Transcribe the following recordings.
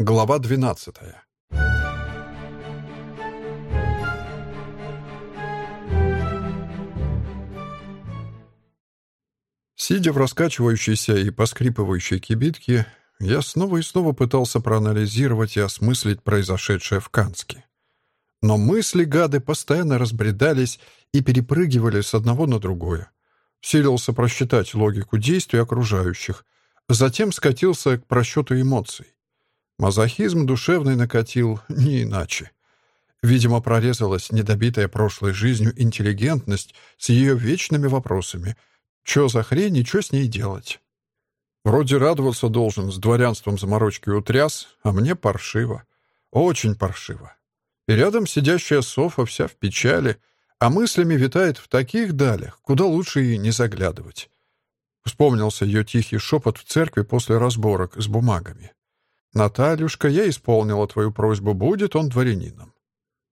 Глава 12 Сидя в раскачивающейся и поскрипывающей кибитке, я снова и снова пытался проанализировать и осмыслить произошедшее в Канске. Но мысли гады постоянно разбредались и перепрыгивали с одного на другое. Силился просчитать логику действий окружающих, затем скатился к просчету эмоций. Мазохизм душевный накатил не иначе. Видимо, прорезалась недобитая прошлой жизнью интеллигентность с ее вечными вопросами. Чё за хрень и чё с ней делать? Вроде радоваться должен, с дворянством заморочки утряс, а мне паршиво. Очень паршиво. И рядом сидящая Софа вся в печали, а мыслями витает в таких далях, куда лучше и не заглядывать. Вспомнился ее тихий шепот в церкви после разборок с бумагами. «Натальюшка, я исполнила твою просьбу, будет он дворянином».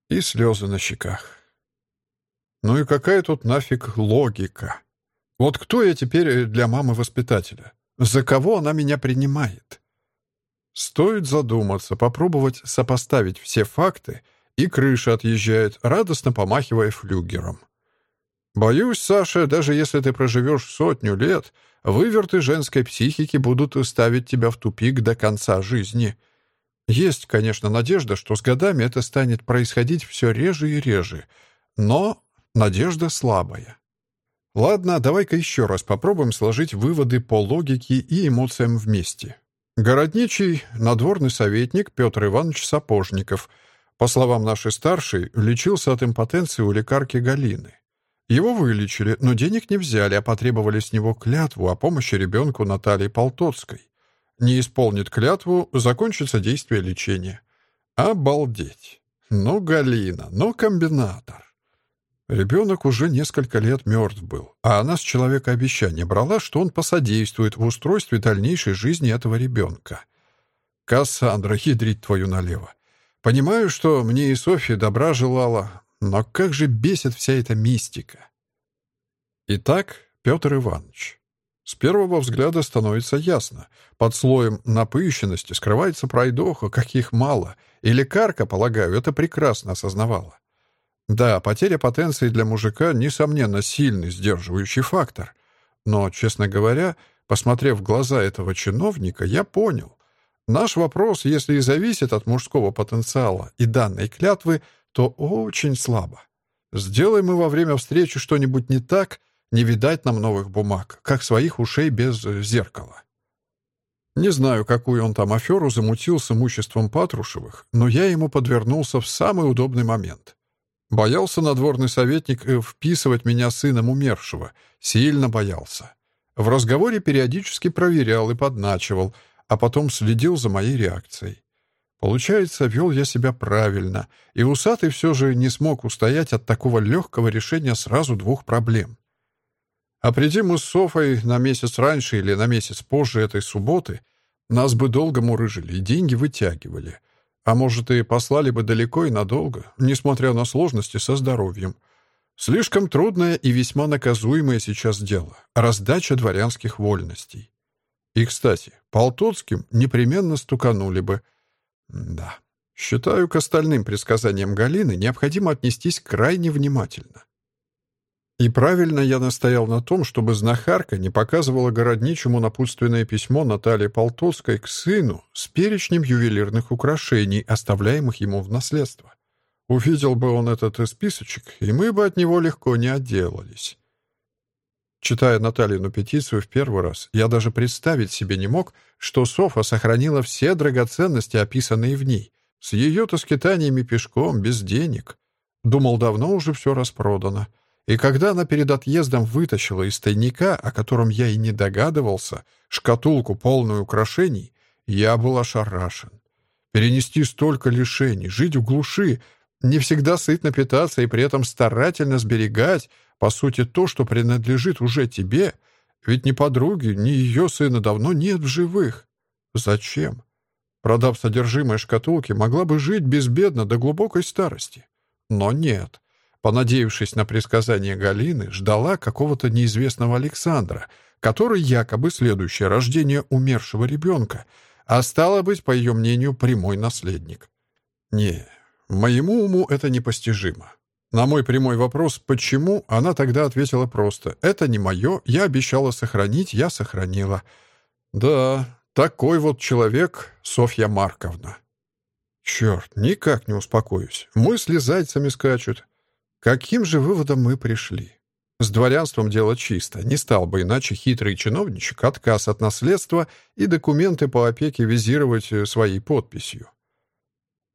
И слезы на щеках. Ну и какая тут нафиг логика? Вот кто я теперь для мамы-воспитателя? За кого она меня принимает? Стоит задуматься, попробовать сопоставить все факты, и крыша отъезжает, радостно помахивая флюгером. Боюсь, Саша, даже если ты проживешь сотню лет, выверты женской психики будут ставить тебя в тупик до конца жизни. Есть, конечно, надежда, что с годами это станет происходить все реже и реже, но надежда слабая. Ладно, давай-ка еще раз попробуем сложить выводы по логике и эмоциям вместе. Городничий, надворный советник Петр Иванович Сапожников, по словам нашей старшей, лечился от импотенции у лекарки Галины. Его вылечили, но денег не взяли, а потребовали с него клятву о помощи ребенку Натальи Полтоцкой. Не исполнит клятву, закончится действие лечения. Обалдеть! Ну, Галина, ну, комбинатор. Ребенок уже несколько лет мертв был, а она с человека обещание брала, что он посодействует в устройстве дальнейшей жизни этого ребенка. Кассандра, хидрить твою налево. Понимаю, что мне и Софья добра желала, но как же бесит вся эта мистика. Итак, Петр Иванович. С первого взгляда становится ясно. Под слоем напыщенности скрывается пройдоха, каких мало, и лекарка, полагаю, это прекрасно осознавала. Да, потеря потенции для мужика, несомненно, сильный сдерживающий фактор. Но, честно говоря, посмотрев в глаза этого чиновника, я понял. Наш вопрос, если и зависит от мужского потенциала и данной клятвы, то очень слабо. Сделай мы во время встречи что-нибудь не так, не видать нам новых бумаг, как своих ушей без зеркала. Не знаю, какую он там аферу замутил с имуществом Патрушевых, но я ему подвернулся в самый удобный момент. Боялся надворный советник э, вписывать меня сыном умершего. Сильно боялся. В разговоре периодически проверял и подначивал, а потом следил за моей реакцией. Получается, вел я себя правильно, и усатый все же не смог устоять от такого легкого решения сразу двух проблем. А приди мы с Софой на месяц раньше или на месяц позже этой субботы, нас бы долго мурыжили и деньги вытягивали. А может, и послали бы далеко и надолго, несмотря на сложности со здоровьем. Слишком трудное и весьма наказуемое сейчас дело — раздача дворянских вольностей. И, кстати, Полтоцким непременно стуканули бы — да, считаю, к остальным предсказаниям Галины необходимо отнестись крайне внимательно. И правильно я настоял на том, чтобы знахарка не показывала городничему напутственное письмо Натальи Полтоцкой к сыну с перечнем ювелирных украшений, оставляемых ему в наследство. Увидел бы он этот списочек, и мы бы от него легко не отделались. Читая Наталину петицию в первый раз, я даже представить себе не мог, что Софа сохранила все драгоценности, описанные в ней, с ее-то скитаниями пешком, без денег. Думал, давно уже все распродано. И когда она перед отъездом вытащила из тайника, о котором я и не догадывался, шкатулку, полную украшений, я был ошарашен. Перенести столько лишений, жить в глуши, не всегда сытно питаться и при этом старательно сберегать, по сути, то, что принадлежит уже тебе, ведь ни подруги, ни ее сына давно нет в живых. Зачем? Продав содержимое шкатулки, могла бы жить безбедно до глубокой старости. Но нет. Понадеявшись на предсказание Галины, ждала какого-то неизвестного Александра, который якобы следующее рождение умершего ребенка а стало быть, по ее мнению, прямой наследник. Не, моему уму это непостижимо. На мой прямой вопрос «почему?» она тогда ответила просто «это не мое, я обещала сохранить, я сохранила». Да, такой вот человек Софья Марковна. Черт, никак не успокоюсь. Мысли зайцами скачут. Каким же выводом мы пришли? С дворянством дело чисто. Не стал бы иначе хитрый чиновничек отказ от наследства и документы по опеке визировать э, своей подписью.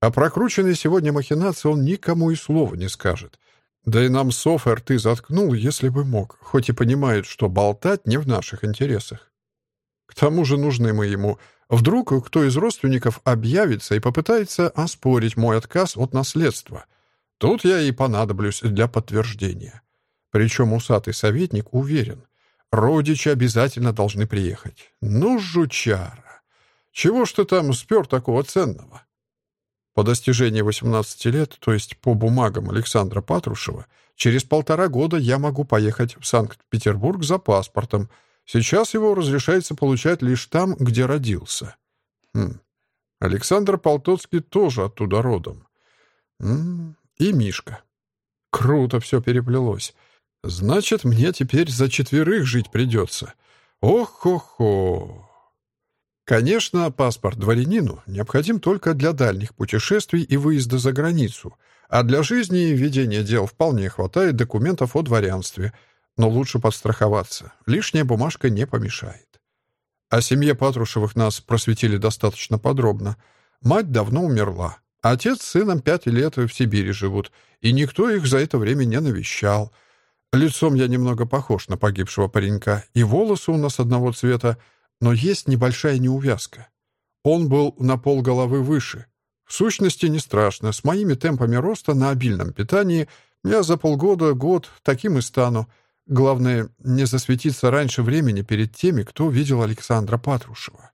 А прокрученной сегодня махинации он никому и слова не скажет. Да и нам Софа рты заткнул, если бы мог, хоть и понимает, что болтать не в наших интересах. К тому же нужны мы ему. Вдруг кто из родственников объявится и попытается оспорить мой отказ от наследства. Тут я и понадоблюсь для подтверждения. Причем усатый советник уверен, родичи обязательно должны приехать. Ну, жучара! Чего ж ты там спер такого ценного? По достижении 18 лет, то есть по бумагам Александра Патрушева, через полтора года я могу поехать в Санкт-Петербург за паспортом. Сейчас его разрешается получать лишь там, где родился. Хм. Александр Полтоцкий тоже оттуда родом. М и Мишка. Круто все переплелось. Значит, мне теперь за четверых жить придется. Ох-хо-хо. Конечно, паспорт дворянину необходим только для дальних путешествий и выезда за границу, а для жизни и ведения дел вполне хватает документов о дворянстве, но лучше подстраховаться, лишняя бумажка не помешает. О семье Патрушевых нас просветили достаточно подробно. Мать давно умерла, отец с сыном пять лет в Сибири живут, и никто их за это время не навещал — Лицом я немного похож на погибшего паренька, и волосы у нас одного цвета, но есть небольшая неувязка. Он был на пол головы выше. В сущности, не страшно. С моими темпами роста на обильном питании я за полгода, год таким и стану. Главное, не засветиться раньше времени перед теми, кто видел Александра Патрушева.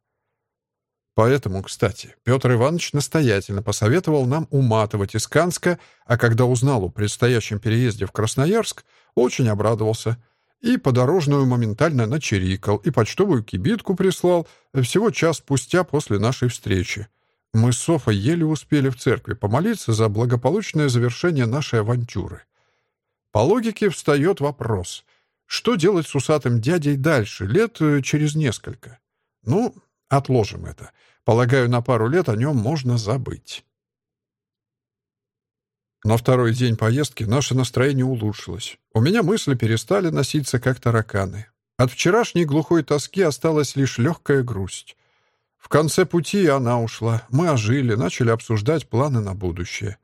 Поэтому, кстати, Петр Иванович настоятельно посоветовал нам уматывать из Канска, а когда узнал о предстоящем переезде в Красноярск, очень обрадовался. И подорожную моментально начерикал, и почтовую кибитку прислал всего час спустя после нашей встречи. Мы с Софой еле успели в церкви помолиться за благополучное завершение нашей авантюры. По логике встает вопрос, что делать с усатым дядей дальше, лет э, через несколько? Ну, отложим это. Полагаю, на пару лет о нем можно забыть. На второй день поездки наше настроение улучшилось. У меня мысли перестали носиться, как тараканы. От вчерашней глухой тоски осталась лишь легкая грусть. В конце пути она ушла. Мы ожили, начали обсуждать планы на будущее.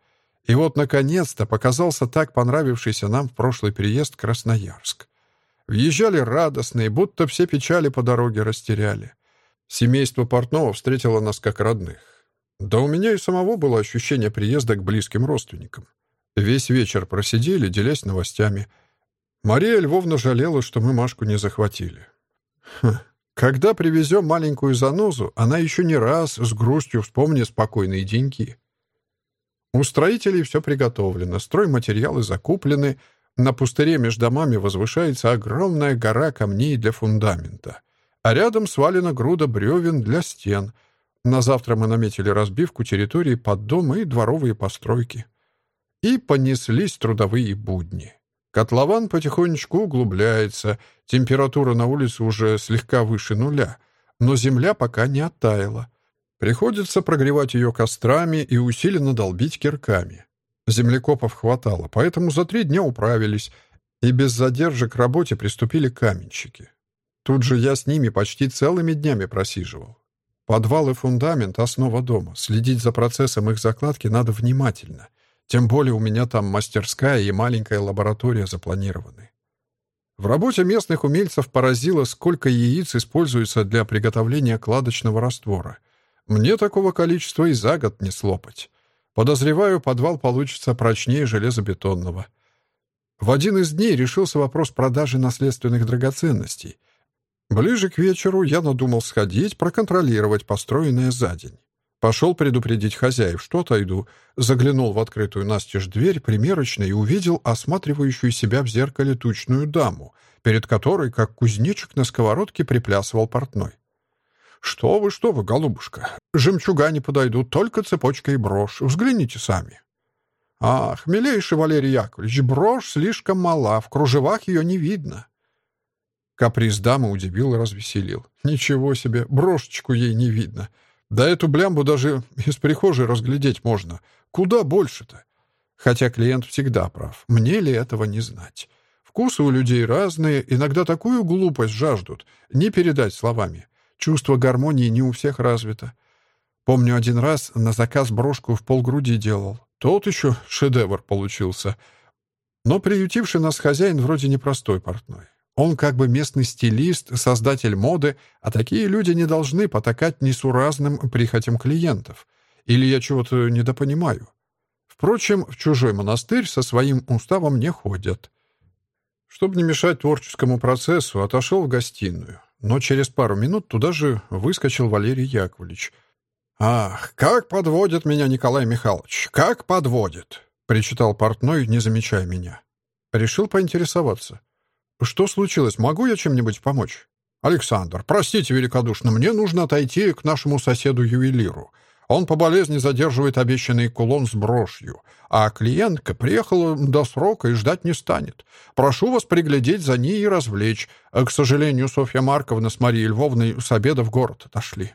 И вот, наконец-то, показался так понравившийся нам в прошлый переезд Красноярск. Въезжали радостные, будто все печали по дороге растеряли. Семейство Портнова встретило нас как родных. Да у меня и самого было ощущение приезда к близким родственникам. Весь вечер просидели, делясь новостями. Мария Львовна жалела, что мы Машку не захватили. Хм. Когда привезем маленькую занозу, она еще не раз с грустью вспомнит спокойные деньки. У строителей все приготовлено, стройматериалы закуплены, на пустыре между домами возвышается огромная гора камней для фундамента, а рядом свалена груда бревен для стен — на завтра мы наметили разбивку территории под дом и дворовые постройки. И понеслись трудовые будни. Котлован потихонечку углубляется, температура на улице уже слегка выше нуля, но земля пока не оттаяла. Приходится прогревать ее кострами и усиленно долбить кирками. Землекопов хватало, поэтому за три дня управились, и без задержек к работе приступили каменщики. Тут же я с ними почти целыми днями просиживал. Подвал и фундамент — основа дома. Следить за процессом их закладки надо внимательно. Тем более у меня там мастерская и маленькая лаборатория запланированы. В работе местных умельцев поразило, сколько яиц используется для приготовления кладочного раствора. Мне такого количества и за год не слопать. Подозреваю, подвал получится прочнее железобетонного. В один из дней решился вопрос продажи наследственных драгоценностей — Ближе к вечеру я надумал сходить, проконтролировать построенное за день. Пошел предупредить хозяев, что отойду, заглянул в открытую настежь дверь примерочной и увидел осматривающую себя в зеркале тучную даму, перед которой, как кузнечик на сковородке, приплясывал портной. «Что вы, что вы, голубушка! Жемчуга не подойдут, только цепочка и брошь. Взгляните сами». «Ах, милейший Валерий Яковлевич, брошь слишком мала, в кружевах ее не видно». Каприз дамы удивил и развеселил. «Ничего себе, брошечку ей не видно. Да эту блямбу даже из прихожей разглядеть можно. Куда больше-то?» Хотя клиент всегда прав. Мне ли этого не знать? Вкусы у людей разные, иногда такую глупость жаждут, не передать словами. Чувство гармонии не у всех развито. Помню, один раз на заказ брошку в полгруди делал. Тот еще шедевр получился. Но приютивший нас хозяин вроде непростой портной. Он как бы местный стилист, создатель моды, а такие люди не должны потакать несуразным прихотям клиентов. Или я чего-то недопонимаю. Впрочем, в чужой монастырь со своим уставом не ходят. Чтобы не мешать творческому процессу, отошел в гостиную. Но через пару минут туда же выскочил Валерий Яковлевич. «Ах, как подводит меня Николай Михайлович! Как подводит!» — причитал портной, не замечая меня. Решил поинтересоваться. «Что случилось? Могу я чем-нибудь помочь?» «Александр, простите великодушно, мне нужно отойти к нашему соседу-ювелиру. Он по болезни задерживает обещанный кулон с брошью, а клиентка приехала до срока и ждать не станет. Прошу вас приглядеть за ней и развлечь. К сожалению, Софья Марковна с Марией Львовной с обеда в город отошли».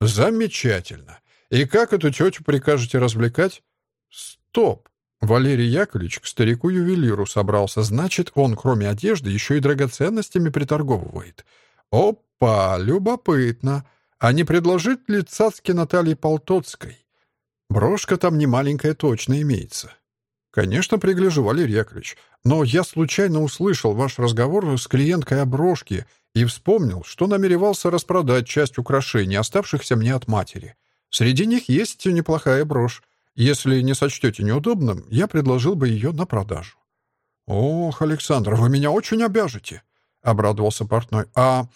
«Замечательно. И как эту тетю прикажете развлекать?» «Стоп!» Валерий Яковлевич к старику-ювелиру собрался. Значит, он, кроме одежды, еще и драгоценностями приторговывает. «Опа! Любопытно!» А не предложить ли цацки Натальи Полтоцкой? Брошка там не маленькая точно имеется. Конечно, пригляжу, Валерий Яковлевич, но я случайно услышал ваш разговор с клиенткой о брошке и вспомнил, что намеревался распродать часть украшений, оставшихся мне от матери. Среди них есть неплохая брошь. Если не сочтете неудобным, я предложил бы ее на продажу. «Ох, Александр, вы меня очень обяжете!» — обрадовался портной. «А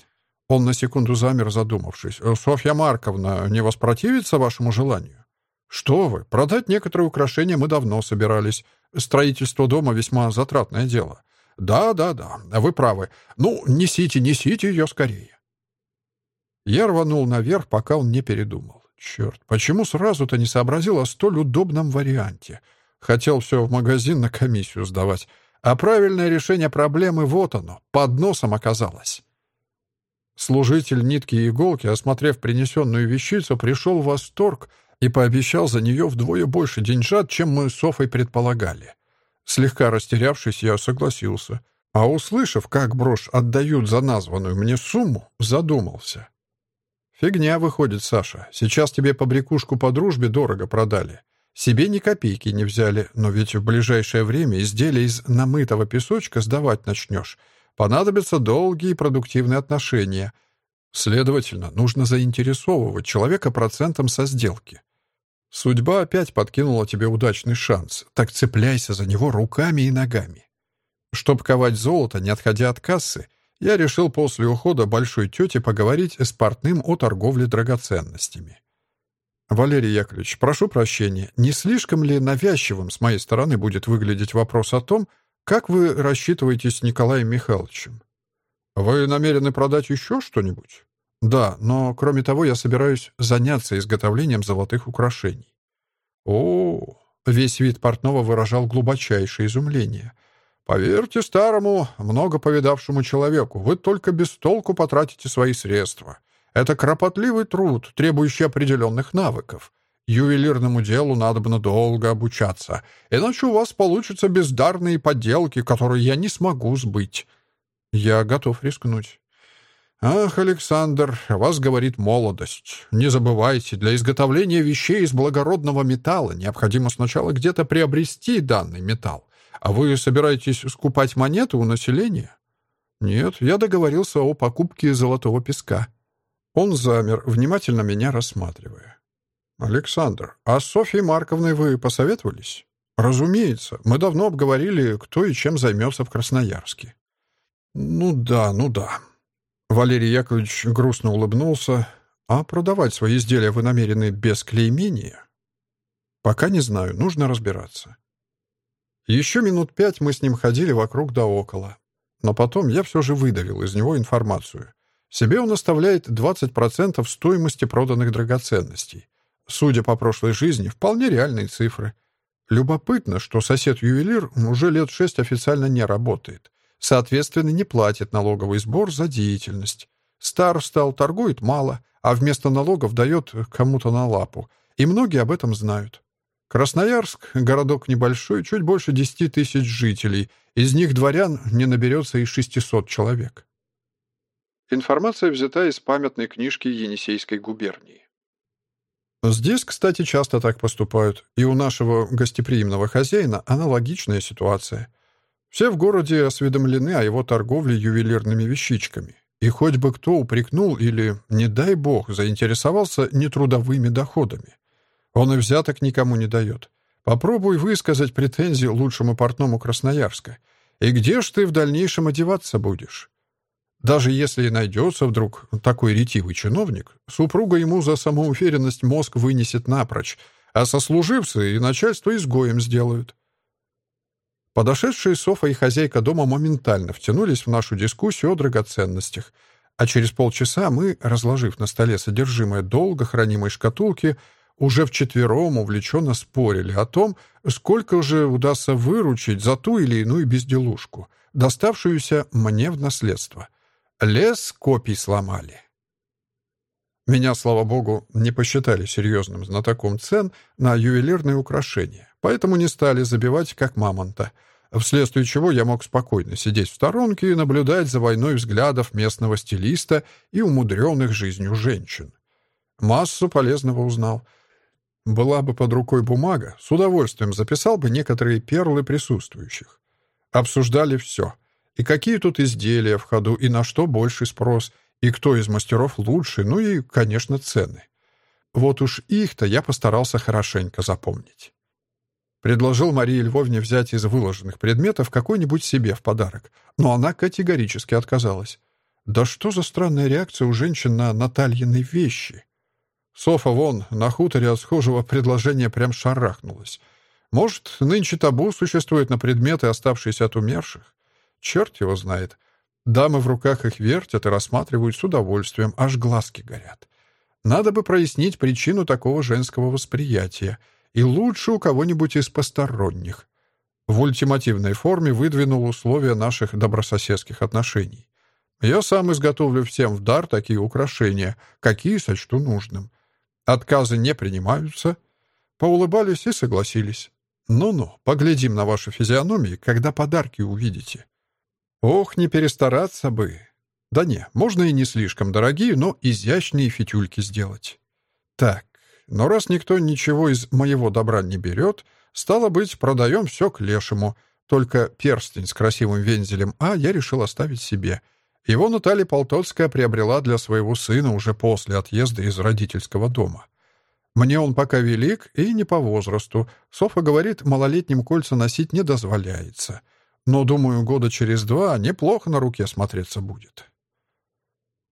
он на секунду замер, задумавшись. «Э, «Софья Марковна не воспротивится вашему желанию?» «Что вы, продать некоторые украшения мы давно собирались. Строительство дома весьма затратное дело». «Да, да, да, вы правы. Ну, несите, несите ее скорее». Я рванул наверх, пока он не передумал. Черт, почему сразу-то не сообразил о столь удобном варианте? Хотел все в магазин на комиссию сдавать. А правильное решение проблемы вот оно, под носом оказалось. Служитель нитки и иголки, осмотрев принесенную вещицу, пришел в восторг и пообещал за нее вдвое больше деньжат, чем мы с Софой предполагали. Слегка растерявшись, я согласился. А услышав, как брошь отдают за названную мне сумму, задумался. «Фигня выходит, Саша. Сейчас тебе побрякушку по дружбе дорого продали. Себе ни копейки не взяли, но ведь в ближайшее время изделия из намытого песочка сдавать начнешь. Понадобятся долгие и продуктивные отношения. Следовательно, нужно заинтересовывать человека процентом со сделки. Судьба опять подкинула тебе удачный шанс, так цепляйся за него руками и ногами. Чтоб ковать золото, не отходя от кассы, я решил после ухода большой тети поговорить с портным о торговле драгоценностями. «Валерий Яковлевич, прошу прощения, не слишком ли навязчивым с моей стороны будет выглядеть вопрос о том, как вы рассчитываетесь с Николаем Михайловичем? Вы намерены продать еще что-нибудь? Да, но кроме того я собираюсь заняться изготовлением золотых украшений. О, весь вид портного выражал глубочайшее изумление. Поверьте старому, много повидавшему человеку, вы только без толку потратите свои средства. Это кропотливый труд, требующий определенных навыков. Ювелирному делу надо бы долго обучаться, иначе у вас получатся бездарные подделки, которые я не смогу сбыть. Я готов рискнуть. Ах, Александр, вас говорит молодость. Не забывайте, для изготовления вещей из благородного металла необходимо сначала где-то приобрести данный металл. А вы собираетесь скупать монеты у населения? Нет, я договорился о покупке золотого песка. Он замер, внимательно меня рассматривая. «Александр, а с Софьей Марковной вы посоветовались?» «Разумеется. Мы давно обговорили, кто и чем займется в Красноярске». «Ну да, ну да». Валерий Яковлевич грустно улыбнулся. «А продавать свои изделия вы намерены без клеймения?» «Пока не знаю. Нужно разбираться». Еще минут пять мы с ним ходили вокруг да около. Но потом я все же выдавил из него информацию. Себе он оставляет 20% стоимости проданных драгоценностей. Судя по прошлой жизни, вполне реальные цифры. Любопытно, что сосед-ювелир уже лет шесть официально не работает. Соответственно, не платит налоговый сбор за деятельность. Стар стал, торгует мало, а вместо налогов дает кому-то на лапу. И многие об этом знают. Красноярск — городок небольшой, чуть больше 10 тысяч жителей. Из них дворян не наберется и 600 человек. Информация взята из памятной книжки Енисейской губернии. Здесь, кстати, часто так поступают, и у нашего гостеприимного хозяина аналогичная ситуация. Все в городе осведомлены о его торговле ювелирными вещичками. И хоть бы кто упрекнул или, не дай бог, заинтересовался нетрудовыми доходами. Он и взяток никому не дает. Попробуй высказать претензии лучшему портному Красноярска. И где ж ты в дальнейшем одеваться будешь? Даже если и найдется вдруг такой ретивый чиновник, супруга ему за самоуверенность мозг вынесет напрочь, а сослуживцы и начальство изгоем сделают. Подошедшие Софа и хозяйка дома моментально втянулись в нашу дискуссию о драгоценностях, а через полчаса мы, разложив на столе содержимое долго хранимой шкатулки, уже вчетвером увлеченно спорили о том, сколько же удастся выручить за ту или иную безделушку, доставшуюся мне в наследство — Лес копий сломали. Меня, слава богу, не посчитали серьезным знатоком цен на ювелирные украшения, поэтому не стали забивать как мамонта, вследствие чего я мог спокойно сидеть в сторонке и наблюдать за войной взглядов местного стилиста и умудренных жизнью женщин. Массу полезного узнал. Была бы под рукой бумага, с удовольствием записал бы некоторые перлы присутствующих. Обсуждали все — и какие тут изделия в ходу, и на что больше спрос, и кто из мастеров лучше, ну и, конечно, цены. Вот уж их-то я постарался хорошенько запомнить. Предложил Марии Львовне взять из выложенных предметов какой-нибудь себе в подарок, но она категорически отказалась. Да что за странная реакция у женщин на Натальины вещи? Софа вон на хуторе от схожего предложения прям шарахнулась. Может, нынче табу существует на предметы, оставшиеся от умерших? Черт его знает. Дамы в руках их вертят и рассматривают с удовольствием, аж глазки горят. Надо бы прояснить причину такого женского восприятия, и лучше у кого-нибудь из посторонних. В ультимативной форме выдвинул условия наших добрососедских отношений. Я сам изготовлю всем в дар такие украшения, какие сочту нужным. Отказы не принимаются. Поулыбались и согласились. Ну-ну, поглядим на ваши физиономии, когда подарки увидите. Ох, не перестараться бы. Да не, можно и не слишком дорогие, но изящные фитюльки сделать. Так, но раз никто ничего из моего добра не берет, стало быть, продаем все к лешему. Только перстень с красивым вензелем А я решил оставить себе. Его Наталья Полтоцкая приобрела для своего сына уже после отъезда из родительского дома. Мне он пока велик и не по возрасту. Софа говорит, малолетним кольца носить не дозволяется — но, думаю, года через два неплохо на руке смотреться будет.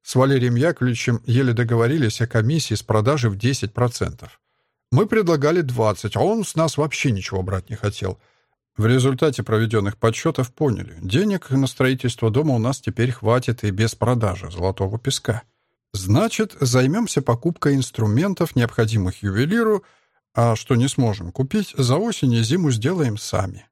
С Валерием Яковлевичем еле договорились о комиссии с продажи в 10%. Мы предлагали 20%, а он с нас вообще ничего брать не хотел. В результате проведенных подсчетов поняли, денег на строительство дома у нас теперь хватит и без продажи золотого песка. Значит, займемся покупкой инструментов, необходимых ювелиру, а что не сможем купить, за осень и зиму сделаем сами.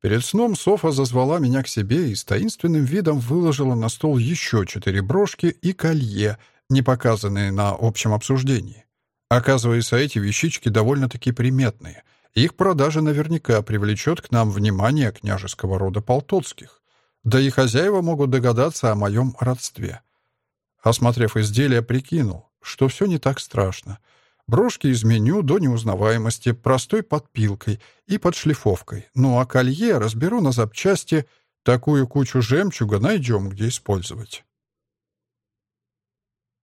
Перед сном Софа зазвала меня к себе и с таинственным видом выложила на стол еще четыре брошки и колье, не показанные на общем обсуждении. Оказывается, эти вещички довольно-таки приметные. Их продажа наверняка привлечет к нам внимание княжеского рода Полтоцких. Да и хозяева могут догадаться о моем родстве. Осмотрев изделие, прикинул, что все не так страшно — Брошки из меню до неузнаваемости, простой подпилкой и подшлифовкой. Ну а колье разберу на запчасти, такую кучу жемчуга найдем, где использовать.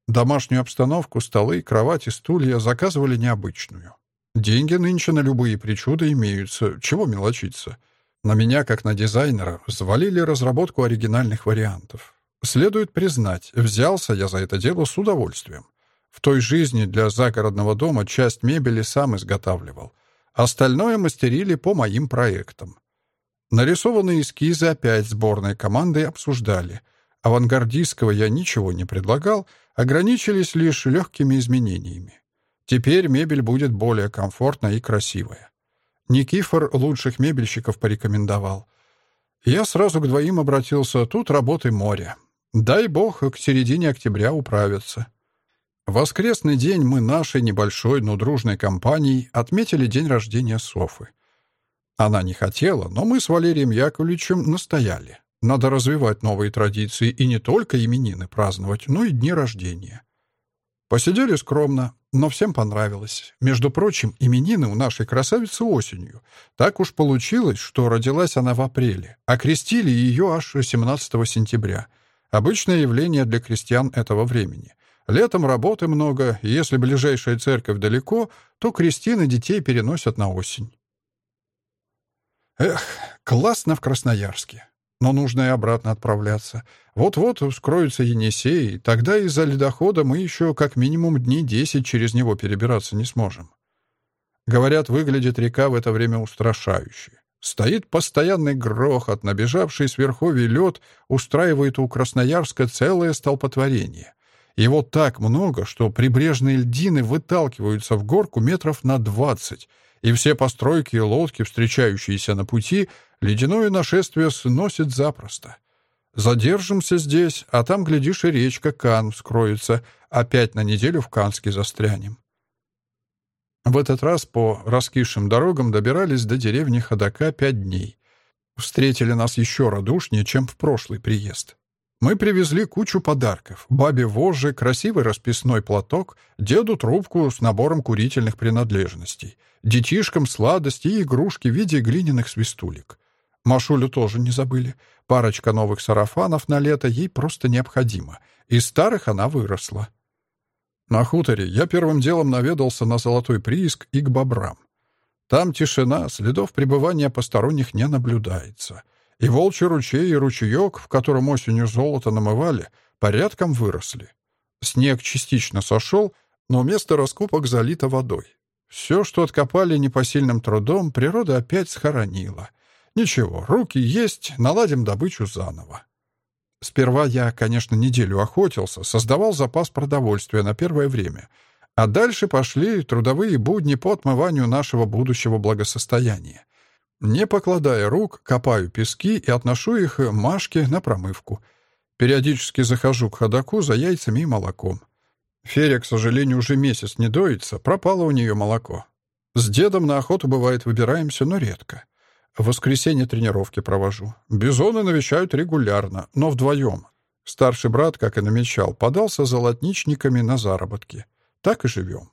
Домашнюю обстановку, столы, кровати, стулья заказывали необычную. Деньги нынче на любые причуды имеются, чего мелочиться. На меня, как на дизайнера, взвалили разработку оригинальных вариантов. Следует признать, взялся я за это дело с удовольствием. В той жизни для загородного дома часть мебели сам изготавливал. Остальное мастерили по моим проектам. Нарисованные эскизы опять сборной командой обсуждали. Авангардистского я ничего не предлагал, ограничились лишь легкими изменениями. Теперь мебель будет более комфортная и красивая. Никифор лучших мебельщиков порекомендовал. Я сразу к двоим обратился, тут работы море. Дай бог, к середине октября управятся. Воскресный день мы нашей небольшой, но дружной компанией отметили день рождения Софы. Она не хотела, но мы с Валерием Яковлевичем настояли. Надо развивать новые традиции и не только именины праздновать, но и дни рождения. Посидели скромно, но всем понравилось. Между прочим, именины у нашей красавицы осенью. Так уж получилось, что родилась она в апреле, а крестили ее аж 17 сентября — Обычное явление для крестьян этого времени. Летом работы много, и если ближайшая церковь далеко, то крестины детей переносят на осень. Эх, классно в Красноярске. Но нужно и обратно отправляться. Вот-вот вскроется Енисей, и тогда из-за ледохода мы еще как минимум дней десять через него перебираться не сможем. Говорят, выглядит река в это время устрашающе. Стоит постоянный грохот, набежавший с верховий лед устраивает у Красноярска целое столпотворение. Его так много, что прибрежные льдины выталкиваются в горку метров на двадцать, и все постройки и лодки, встречающиеся на пути, ледяное нашествие сносит запросто. Задержимся здесь, а там, глядишь, и речка Кан вскроется, опять на неделю в Канске застрянем. В этот раз по раскисшим дорогам добирались до деревни Ходока пять дней. Встретили нас еще радушнее, чем в прошлый приезд. Мы привезли кучу подарков. Бабе вожжи, красивый расписной платок, деду трубку с набором курительных принадлежностей, детишкам сладости и игрушки в виде глиняных свистулек. Машулю тоже не забыли. Парочка новых сарафанов на лето ей просто необходима. Из старых она выросла. На хуторе я первым делом наведался на золотой прииск и к бобрам. Там тишина, следов пребывания посторонних не наблюдается. И волчий ручей, и ручеек, в котором осенью золото намывали, порядком выросли. Снег частично сошел, но место раскопок залито водой. Все, что откопали непосильным трудом, природа опять схоронила. Ничего, руки есть, наладим добычу заново. Сперва я, конечно, неделю охотился, создавал запас продовольствия на первое время. А дальше пошли трудовые будни по отмыванию нашего будущего благосостояния. Не покладая рук, копаю пески и отношу их Машке на промывку. Периодически захожу к ходоку за яйцами и молоком. Феря, к сожалению, уже месяц не доится, пропало у нее молоко. С дедом на охоту, бывает, выбираемся, но редко. В воскресенье тренировки провожу. Бизоны навещают регулярно, но вдвоем. Старший брат, как и намечал, подался золотничниками на заработки. Так и живем.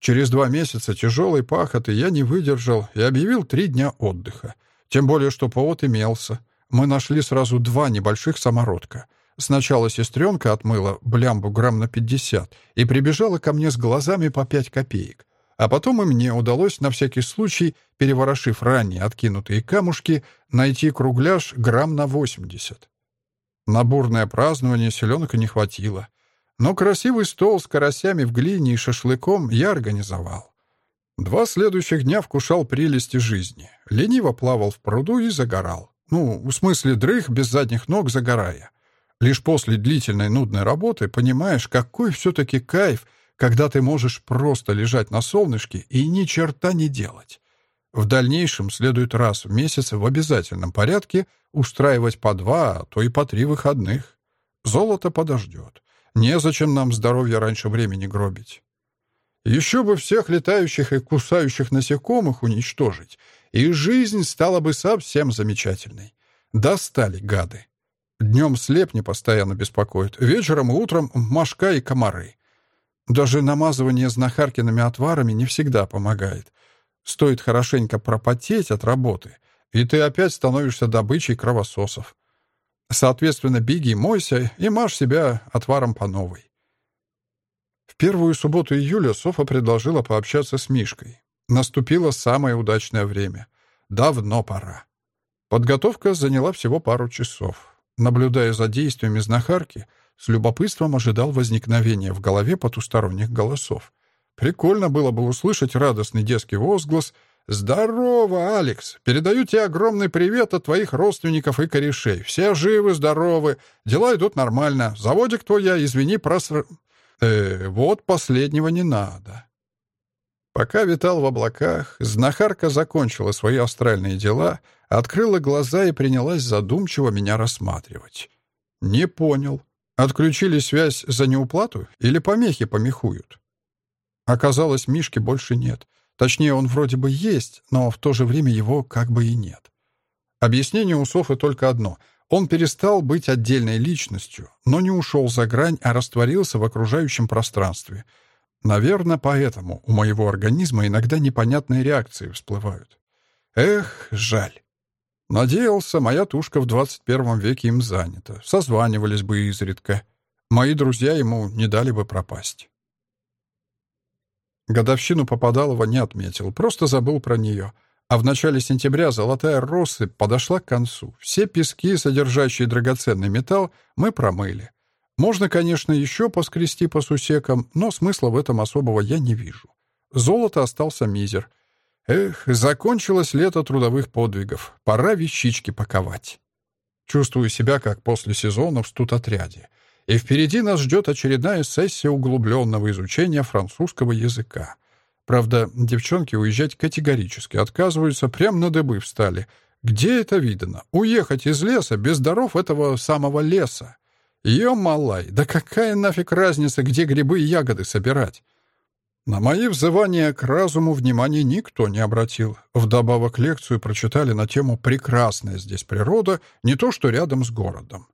Через два месяца тяжелой пахоты я не выдержал и объявил три дня отдыха. Тем более, что повод имелся. Мы нашли сразу два небольших самородка. Сначала сестренка отмыла блямбу грамм на пятьдесят и прибежала ко мне с глазами по пять копеек. А потом и мне удалось, на всякий случай, переворошив ранее откинутые камушки, найти кругляш грамм на 80. На бурное празднование селенка не хватило. Но красивый стол с карасями в глине и шашлыком я организовал. Два следующих дня вкушал прелести жизни. Лениво плавал в пруду и загорал. Ну, в смысле дрых без задних ног загорая. Лишь после длительной нудной работы понимаешь, какой все-таки кайф — когда ты можешь просто лежать на солнышке и ни черта не делать. В дальнейшем следует раз в месяц в обязательном порядке устраивать по два, а то и по три выходных. Золото подождет. Незачем нам здоровье раньше времени гробить. Еще бы всех летающих и кусающих насекомых уничтожить, и жизнь стала бы совсем замечательной. Достали гады. Днем слепни постоянно беспокоят, вечером и утром мошка и комары. Даже намазывание знахаркиными отварами не всегда помогает. Стоит хорошенько пропотеть от работы, и ты опять становишься добычей кровососов. Соответственно, беги, мойся и мажь себя отваром по новой. В первую субботу июля Софа предложила пообщаться с Мишкой. Наступило самое удачное время. Давно пора. Подготовка заняла всего пару часов. Наблюдая за действиями знахарки, с любопытством ожидал возникновения в голове потусторонних голосов. Прикольно было бы услышать радостный детский возглас «Здорово, Алекс! Передаю тебе огромный привет от твоих родственников и корешей. Все живы, здоровы, дела идут нормально. Заводик твой я, извини, проср... Э, вот последнего не надо». Пока витал в облаках, знахарка закончила свои астральные дела, открыла глаза и принялась задумчиво меня рассматривать. «Не понял. Отключили связь за неуплату или помехи помехуют?» Оказалось, Мишки больше нет. Точнее, он вроде бы есть, но в то же время его как бы и нет. Объяснение у Софы только одно. Он перестал быть отдельной личностью, но не ушел за грань, а растворился в окружающем пространстве. Наверное, поэтому у моего организма иногда непонятные реакции всплывают. Эх, жаль. Надеялся, моя тушка в 21 веке им занята. Созванивались бы изредка. Мои друзья ему не дали бы пропасть. Годовщину Попадалова не отметил, просто забыл про нее. А в начале сентября золотая россыпь подошла к концу. Все пески, содержащие драгоценный металл, мы промыли. Можно, конечно, еще поскрести по сусекам, но смысла в этом особого я не вижу. Золото остался мизер. Эх, закончилось лето трудовых подвигов. Пора вещички паковать. Чувствую себя, как после сезона в студотряде и впереди нас ждет очередная сессия углубленного изучения французского языка. Правда, девчонки уезжать категорически отказываются, прям на дыбы встали. Где это видано? Уехать из леса без даров этого самого леса? Ё-малай, да какая нафиг разница, где грибы и ягоды собирать? На мои взывания к разуму внимания никто не обратил. Вдобавок лекцию прочитали на тему «Прекрасная здесь природа, не то что рядом с городом».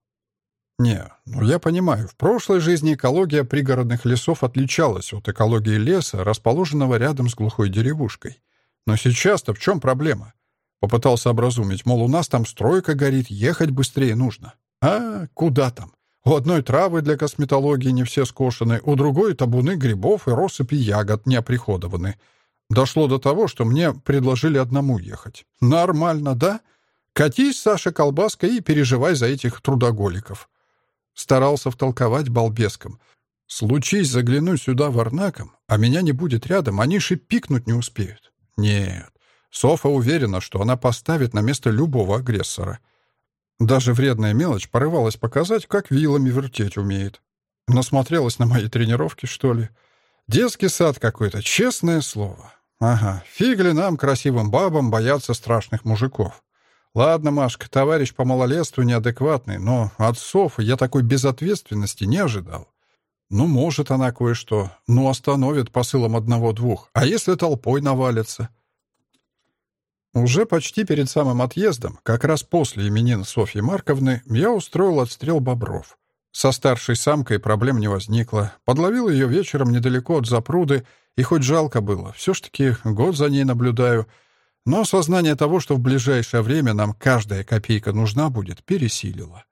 Не, ну я понимаю, в прошлой жизни экология пригородных лесов отличалась от экологии леса, расположенного рядом с глухой деревушкой. Но сейчас-то в чем проблема? Попытался образумить, мол, у нас там стройка горит, ехать быстрее нужно. А, куда там? У одной травы для косметологии не все скошены, у другой табуны грибов и россыпи ягод не оприходованы. Дошло до того, что мне предложили одному ехать. Нормально, да? Катись, Саша, колбаска, и переживай за этих трудоголиков. Старался втолковать балбеском. Случись заглянуть сюда варнаком, а меня не будет рядом, они же пикнуть не успеют. Нет, Софа уверена, что она поставит на место любого агрессора. Даже вредная мелочь порывалась показать, как вилами вертеть умеет. Насмотрелась на мои тренировки, что ли? Детский сад какой-то, честное слово. Ага, фигли нам, красивым бабам, бояться страшных мужиков. «Ладно, Машка, товарищ по малолетству неадекватный, но от Софы я такой безответственности не ожидал. Ну, может она кое-что, ну, остановит посылом одного-двух, а если толпой навалится?» Уже почти перед самым отъездом, как раз после именин Софьи Марковны, я устроил отстрел бобров. Со старшей самкой проблем не возникло. Подловил ее вечером недалеко от запруды, и хоть жалко было, все ж таки год за ней наблюдаю — но осознание того, что в ближайшее время нам каждая копейка нужна будет, пересилило.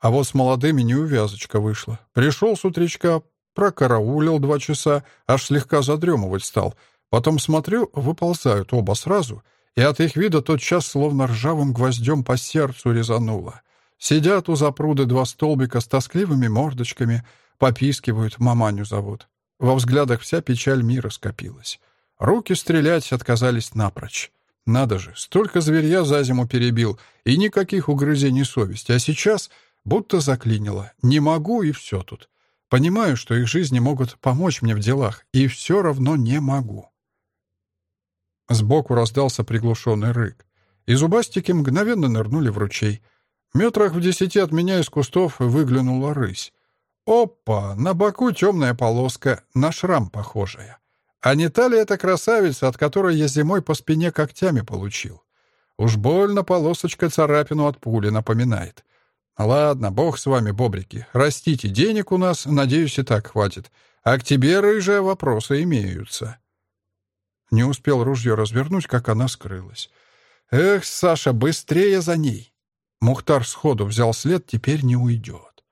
А вот с молодыми неувязочка вышла. Пришел с утречка, прокараулил два часа, аж слегка задремывать стал. Потом смотрю, выползают оба сразу, и от их вида тот час словно ржавым гвоздем по сердцу резануло. Сидят у запруды два столбика с тоскливыми мордочками, попискивают, маманю зовут. Во взглядах вся печаль мира скопилась. Руки стрелять отказались напрочь. Надо же, столько зверья за зиму перебил, и никаких угрызений совести. А сейчас будто заклинило. Не могу, и все тут. Понимаю, что их жизни могут помочь мне в делах, и все равно не могу. Сбоку раздался приглушенный рык. И зубастики мгновенно нырнули в ручей. Метрах в десяти от меня из кустов выглянула рысь. Опа! На боку темная полоска, на шрам похожая. А не та ли эта красавица, от которой я зимой по спине когтями получил? Уж больно полосочка царапину от пули напоминает. Ладно, бог с вами, бобрики. Растите, денег у нас, надеюсь, и так хватит. А к тебе, рыжие, вопросы имеются. Не успел ружье развернуть, как она скрылась. Эх, Саша, быстрее за ней. Мухтар сходу взял след, теперь не уйдет.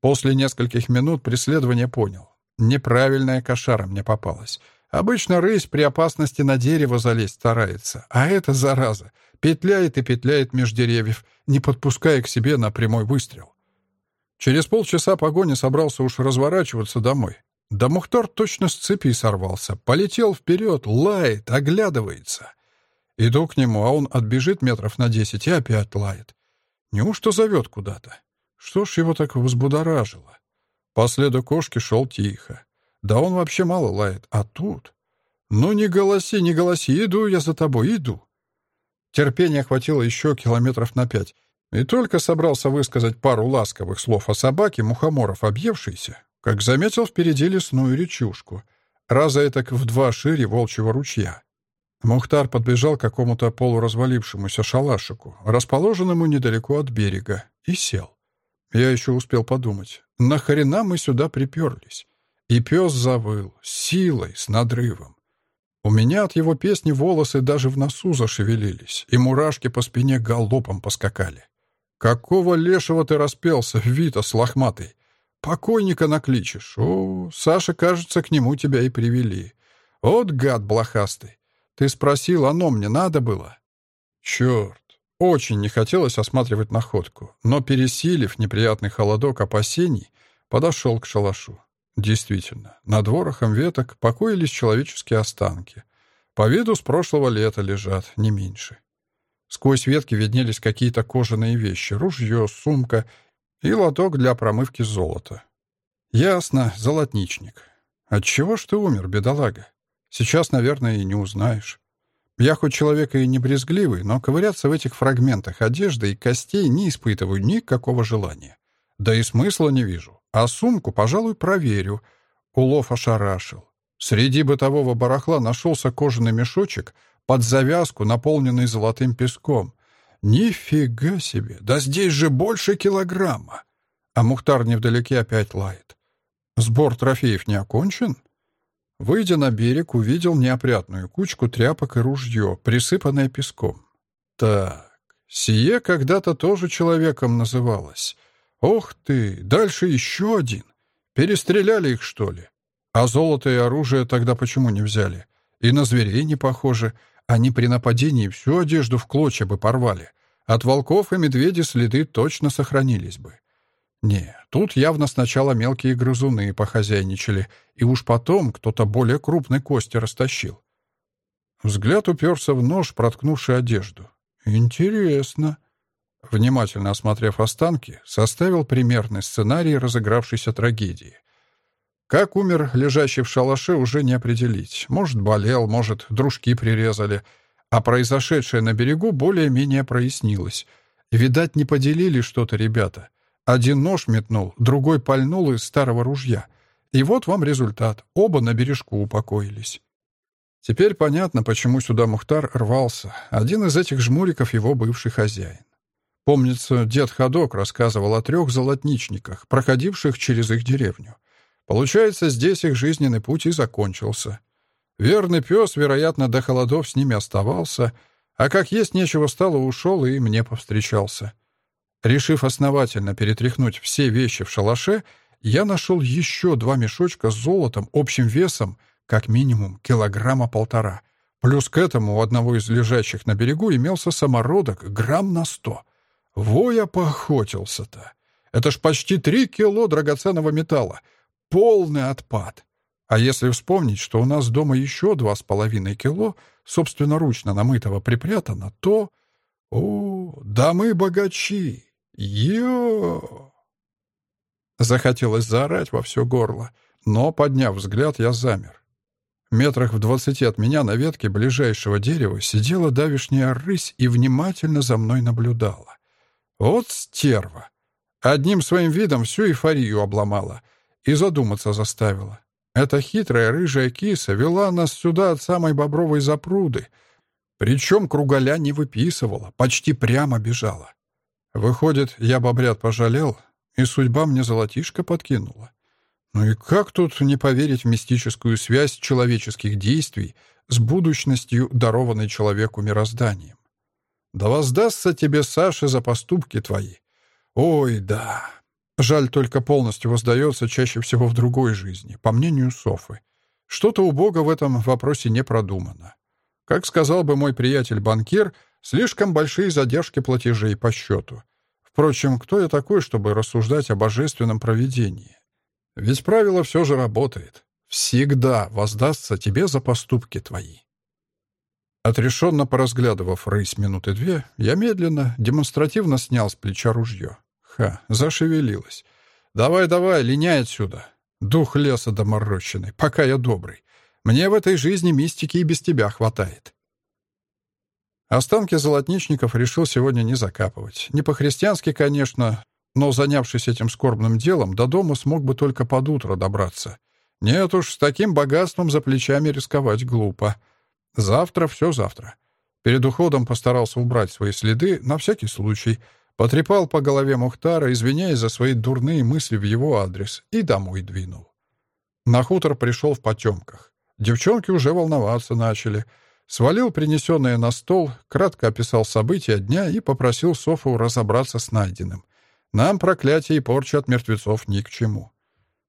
После нескольких минут преследования понял. Неправильная кошара мне попалась. Обычно рысь при опасности на дерево залезть старается, а эта зараза петляет и петляет меж деревьев, не подпуская к себе на прямой выстрел. Через полчаса погони собрался уж разворачиваться домой. Да Мухтар точно с цепи сорвался, полетел вперед, лает, оглядывается. Иду к нему, а он отбежит метров на десять и опять лает. Неужто зовет куда-то? Что ж его так взбудоражило? По следу кошки шел тихо. Да он вообще мало лает, а тут... «Ну не голоси, не голоси, иду я за тобой, иду». Терпения хватило еще километров на пять. И только собрался высказать пару ласковых слов о собаке, мухоморов объевшейся, как заметил впереди лесную речушку, раза этак в два шире волчьего ручья. Мухтар подбежал к какому-то полуразвалившемуся шалашику, расположенному недалеко от берега, и сел. Я еще успел подумать, нахрена мы сюда приперлись? И пес завыл, силой, с надрывом. У меня от его песни волосы даже в носу зашевелились, и мурашки по спине галопом поскакали. «Какого лешего ты распелся, Витас лохматый? Покойника накличешь. О, Саша, кажется, к нему тебя и привели. Вот гад блохастый. Ты спросил, оно мне надо было?» «Черт!» Очень не хотелось осматривать находку, но, пересилив неприятный холодок опасений, подошел к шалашу. Действительно, над ворохом веток покоились человеческие останки. По виду с прошлого лета лежат, не меньше. Сквозь ветки виднелись какие-то кожаные вещи, ружье, сумка и лоток для промывки золота. Ясно, золотничник. Отчего ж ты умер, бедолага? Сейчас, наверное, и не узнаешь. Я хоть человек и не брезгливый, но ковыряться в этих фрагментах одежды и костей не испытываю никакого желания. Да и смысла не вижу. А сумку, пожалуй, проверю. Улов ошарашил. Среди бытового барахла нашелся кожаный мешочек под завязку, наполненный золотым песком. Нифига себе! Да здесь же больше килограмма! А Мухтар невдалеке опять лает. Сбор трофеев не окончен? Выйдя на берег, увидел неопрятную кучку тряпок и ружье, присыпанное песком. Так, сие когда-то тоже человеком называлось. Ох ты, дальше еще один. Перестреляли их, что ли? А золото и оружие тогда почему не взяли? И на зверей не похоже. Они при нападении всю одежду в клочья бы порвали. От волков и медведей следы точно сохранились бы. Не, тут явно сначала мелкие грызуны похозяйничали, и уж потом кто-то более крупной кости растащил. Взгляд уперся в нож, проткнувший одежду. Интересно. Внимательно осмотрев останки, составил примерный сценарий разыгравшейся трагедии. Как умер лежащий в шалаше, уже не определить. Может, болел, может, дружки прирезали. А произошедшее на берегу более-менее прояснилось. Видать, не поделили что-то ребята. Один нож метнул, другой пальнул из старого ружья. И вот вам результат. Оба на бережку упокоились. Теперь понятно, почему сюда Мухтар рвался. Один из этих жмуриков его бывший хозяин. Помнится, дед Ходок рассказывал о трех золотничниках, проходивших через их деревню. Получается, здесь их жизненный путь и закончился. Верный пес, вероятно, до холодов с ними оставался, а как есть нечего стало, ушел и мне повстречался. Решив основательно перетряхнуть все вещи в шалаше, я нашел еще два мешочка с золотом общим весом как минимум килограмма полтора. Плюс к этому у одного из лежащих на берегу имелся самородок грамм на сто. Во я поохотился-то! Это ж почти три кило драгоценного металла. Полный отпад. А если вспомнить, что у нас дома еще два с половиной кило собственноручно намытого припрятано, то... О, да мы богачи! Йо! Захотелось заорать во все горло, но, подняв взгляд, я замер. Метрах в двадцати от меня на ветке ближайшего дерева сидела давишняя рысь и внимательно за мной наблюдала. Вот стерва! Одним своим видом всю эйфорию обломала и задуматься заставила. Эта хитрая рыжая киса вела нас сюда от самой бобровой запруды, причем круголя не выписывала, почти прямо бежала. Выходит, я бобрят пожалел, и судьба мне золотишко подкинула. Ну и как тут не поверить в мистическую связь человеческих действий с будущностью, дарованной человеку мирозданием? Да воздастся тебе, Саша, за поступки твои. Ой, да. Жаль, только полностью воздается чаще всего в другой жизни, по мнению Софы. Что-то у Бога в этом вопросе не продумано. Как сказал бы мой приятель-банкир, слишком большие задержки платежей по счету. Впрочем, кто я такой, чтобы рассуждать о божественном провидении? Ведь правило все же работает. Всегда воздастся тебе за поступки твои. Отрешенно поразглядывав рысь минуты две, я медленно, демонстративно снял с плеча ружье. Ха, зашевелилась. «Давай, давай, линяй отсюда. Дух леса доморощенный, пока я добрый. Мне в этой жизни мистики и без тебя хватает». Останки золотничников решил сегодня не закапывать. Не по-христиански, конечно, но, занявшись этим скорбным делом, до дома смог бы только под утро добраться. Нет уж, с таким богатством за плечами рисковать глупо. Завтра все завтра. Перед уходом постарался убрать свои следы на всякий случай. Потрепал по голове Мухтара, извиняясь за свои дурные мысли в его адрес, и домой двинул. На хутор пришел в потемках. Девчонки уже волноваться начали — свалил принесенное на стол, кратко описал события дня и попросил Софу разобраться с найденным. Нам проклятие и порча от мертвецов ни к чему.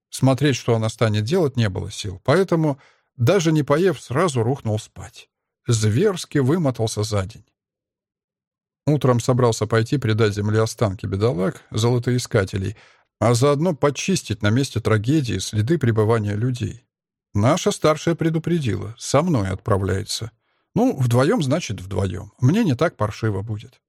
Смотреть, что она станет делать, не было сил, поэтому, даже не поев, сразу рухнул спать. Зверски вымотался за день. Утром собрался пойти придать земле останки бедолаг, золотоискателей, а заодно почистить на месте трагедии следы пребывания людей. Наша старшая предупредила, со мной отправляется. Ну, вдвоем, значит, вдвоем. Мне не так паршиво будет.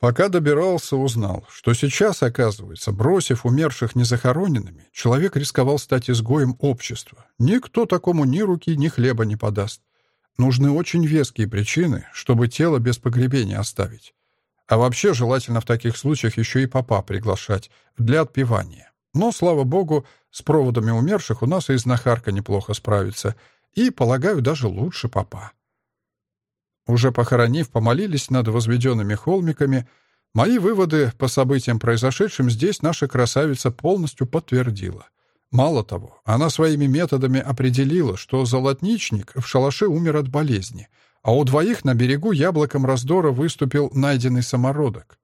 Пока добирался, узнал, что сейчас, оказывается, бросив умерших незахороненными, человек рисковал стать изгоем общества. Никто такому ни руки, ни хлеба не подаст. Нужны очень веские причины, чтобы тело без погребения оставить. А вообще желательно в таких случаях еще и папа приглашать для отпевания. Но, слава богу, с проводами умерших у нас и знахарка неплохо справится. И, полагаю, даже лучше папа. Уже похоронив, помолились над возведенными холмиками. Мои выводы по событиям, произошедшим здесь, наша красавица полностью подтвердила. Мало того, она своими методами определила, что золотничник в шалаше умер от болезни, а у двоих на берегу яблоком раздора выступил найденный самородок.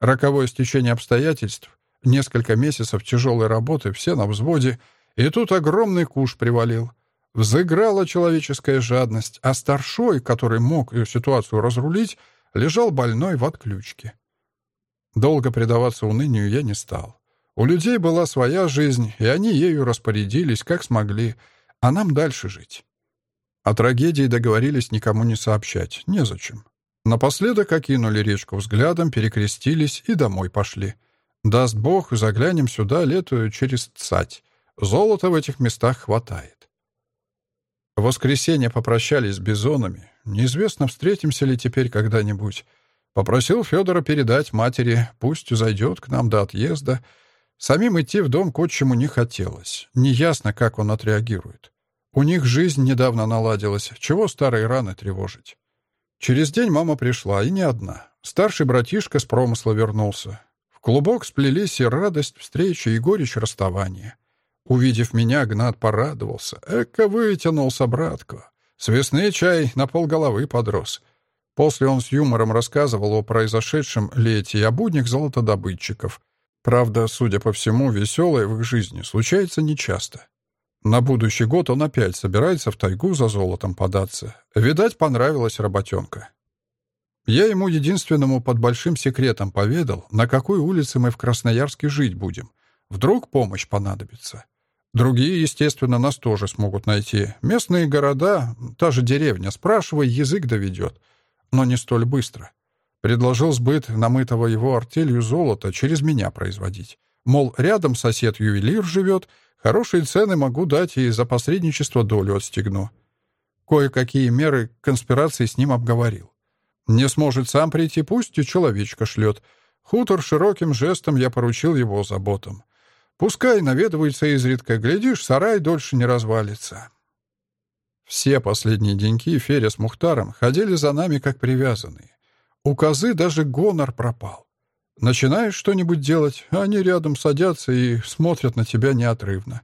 Роковое стечение обстоятельств, несколько месяцев тяжелой работы, все на взводе, и тут огромный куш привалил — Взыграла человеческая жадность, а старшой, который мог ее ситуацию разрулить, лежал больной в отключке. Долго предаваться унынию я не стал. У людей была своя жизнь, и они ею распорядились, как смогли, а нам дальше жить. О трагедии договорились никому не сообщать, незачем. Напоследок окинули речку взглядом, перекрестились и домой пошли. Даст Бог, заглянем сюда летую через цать. Золота в этих местах хватает. В воскресенье попрощались с бизонами. Неизвестно, встретимся ли теперь когда-нибудь. Попросил Федора передать матери, пусть зайдет к нам до отъезда. Самим идти в дом к отчиму не хотелось. Неясно, как он отреагирует. У них жизнь недавно наладилась, чего старые раны тревожить. Через день мама пришла, и не одна. Старший братишка с промысла вернулся. В клубок сплелись и радость встречи, и горечь расставания. Увидев меня, Гнат порадовался. Эка вытянулся, братку. Свесный чай на полголовы подрос. После он с юмором рассказывал о произошедшем лете и о буднях золотодобытчиков. Правда, судя по всему, веселое в их жизни случается нечасто. На будущий год он опять собирается в тайгу за золотом податься. Видать, понравилась работенка. Я ему единственному под большим секретом поведал, на какой улице мы в Красноярске жить будем. Вдруг помощь понадобится. Другие, естественно, нас тоже смогут найти. Местные города, та же деревня, спрашивай, язык доведет. Но не столь быстро. Предложил сбыт намытого его артелью золота через меня производить. Мол, рядом сосед-ювелир живет, хорошие цены могу дать и за посредничество долю отстегну. Кое-какие меры конспирации с ним обговорил. Не сможет сам прийти, пусть и человечка шлет. Хутор широким жестом я поручил его заботам. Пускай наведывается изредка, глядишь, сарай дольше не развалится. Все последние деньки Феря с Мухтаром ходили за нами как привязанные. У козы даже гонор пропал. Начинаешь что-нибудь делать, они рядом садятся и смотрят на тебя неотрывно.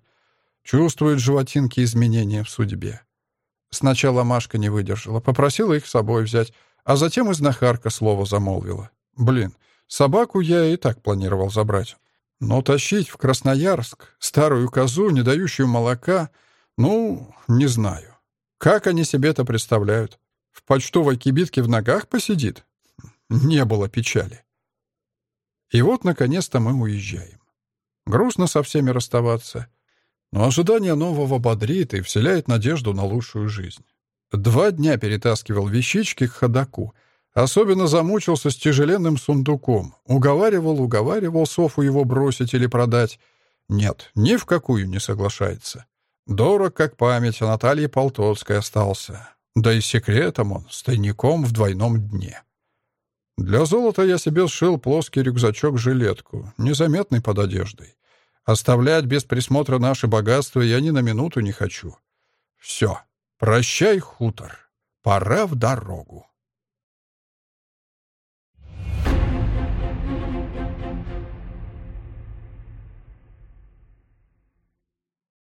Чувствуют животинки изменения в судьбе. Сначала Машка не выдержала, попросила их с собой взять, а затем и знахарка слово замолвила. Блин, собаку я и так планировал забрать. Но тащить в Красноярск старую козу, не дающую молока, ну, не знаю. Как они себе это представляют? В почтовой кибитке в ногах посидит? Не было печали. И вот, наконец-то, мы уезжаем. Грустно со всеми расставаться, но ожидание нового бодрит и вселяет надежду на лучшую жизнь. Два дня перетаскивал вещички к ходаку. Особенно замучился с тяжеленным сундуком. Уговаривал, уговаривал Софу его бросить или продать. Нет, ни в какую не соглашается. Дорог, как память, о Наталье Полтоцкой остался. Да и секретом он, с тайником в двойном дне. Для золота я себе сшил плоский рюкзачок-жилетку, незаметный под одеждой. Оставлять без присмотра наши богатства я ни на минуту не хочу. Все, прощай, хутор, пора в дорогу.